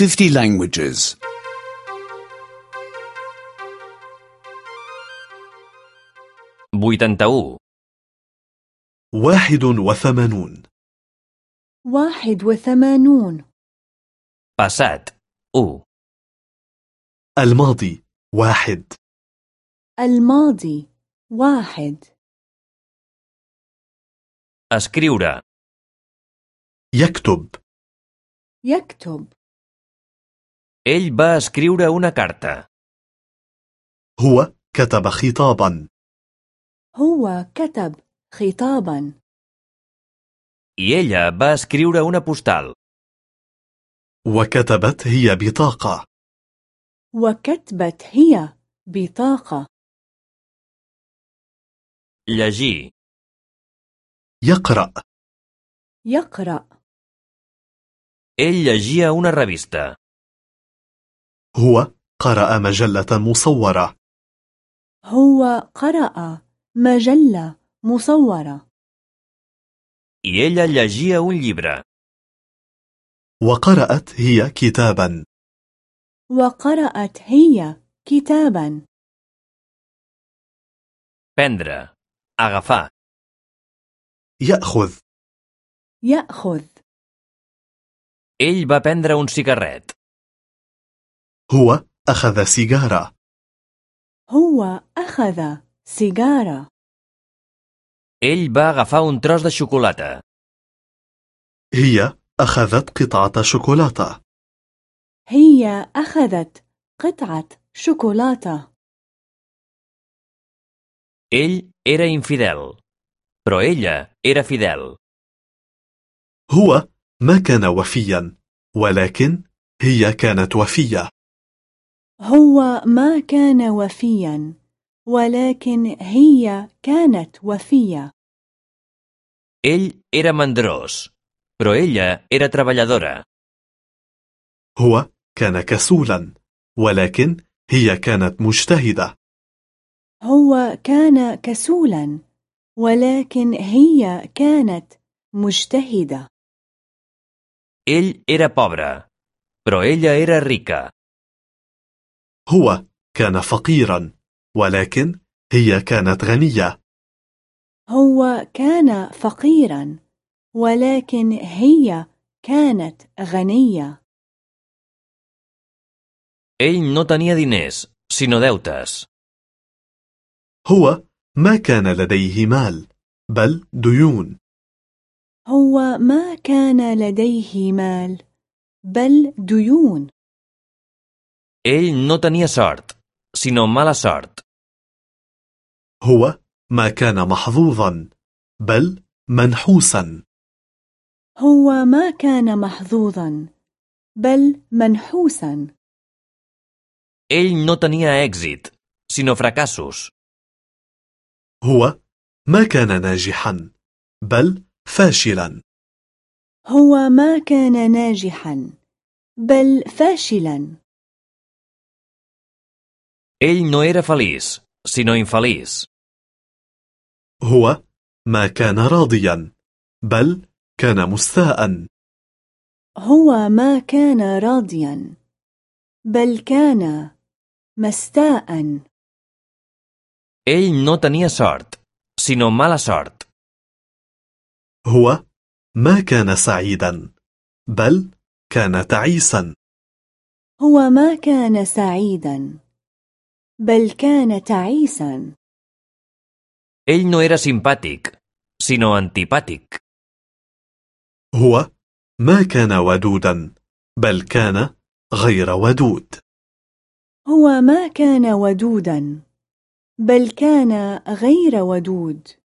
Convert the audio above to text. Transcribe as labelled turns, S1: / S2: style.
S1: 50 languages.
S2: 81.
S3: واحد وثمانون
S4: واحد وثمانون
S2: Passat. 1.
S3: الماضي واحد
S4: الماضي واحد
S2: Escriure.
S3: يكتب
S4: يكتب
S2: Ell va escriure una carta.
S3: هو كتب خطابا
S4: هو كتب خطابا
S2: I ella va escriure una postal.
S3: وكتبت هي بطاقة
S4: وكتبت هي بطاقة
S2: Llegir.
S3: يقرأ
S4: يقرأ
S2: Ell llegia una revista.
S3: هو قرأ مجلة مصورة
S4: هو قرأ مجلة مصورة
S2: I ella llegia un llibre.
S3: وقرأت هي كتابا
S4: وقرأت هي كتابا
S2: Prendre. Agafar.
S3: يأخذ
S4: يأخذ
S2: Ell va prendre un cigarret.
S3: هو أخذ سيجارة.
S4: هو أخذ سيجارة.
S2: Ell va agafar un tros de xocolata.
S3: هي أخذت قطعة شوكولاتة.
S4: هي أخذت قطعة شوكولاتة.
S2: Ell era infidel, però ella era fidel.
S3: هو ما كان وفيا ولكن هي كانت وفية.
S4: هو ما كان وفيا ولكن هي كانت وفية
S2: Ell era mandrós, però ella era treballadora.
S3: هو كان كسولا ولكن هي كانت مجتهدة
S4: هو كان كسولا ولكن هي كانت مجتهدة
S2: Ell era pobre, però ella era rica.
S3: هو كان فقيرا ولكن هي كانت غنية.
S4: هو كان فقيرا ولكن هي كانت غنية.
S2: Ell no tenia diners, sinó deutes.
S3: هو ما كان لديه مال بل ديون.
S4: هو ما كان لديه مال بل ديون.
S2: Ell no tenia sort, sinó mala sort.
S3: هو ما كان محظوظا بل منحوسا
S4: هو ما كان محظوظا بل منحوسا
S2: Ell no tenia èxit, sinó fracassos.
S3: هو ما كان ناجحا بل فاشلا
S4: هو ما كان ناجحا بل فاشلا
S2: Ell no era feliç, sinó infeliç.
S3: هو ما كان راضيا بل كان مستاء
S4: هو ما كان راضيا بل كان مستاء
S2: Ell no tenia sort, sinó mala sort.
S3: هو ما كان سعيدا بل كان تعيسا
S4: هو ما كان سعيدا بل كان تعيسا.
S2: Ell no era simpàtic, sinó antipàtic.
S3: هو ما كان ودودا بل كان غير ودود.
S4: هو ما كان ودودا بل كان غير ودود.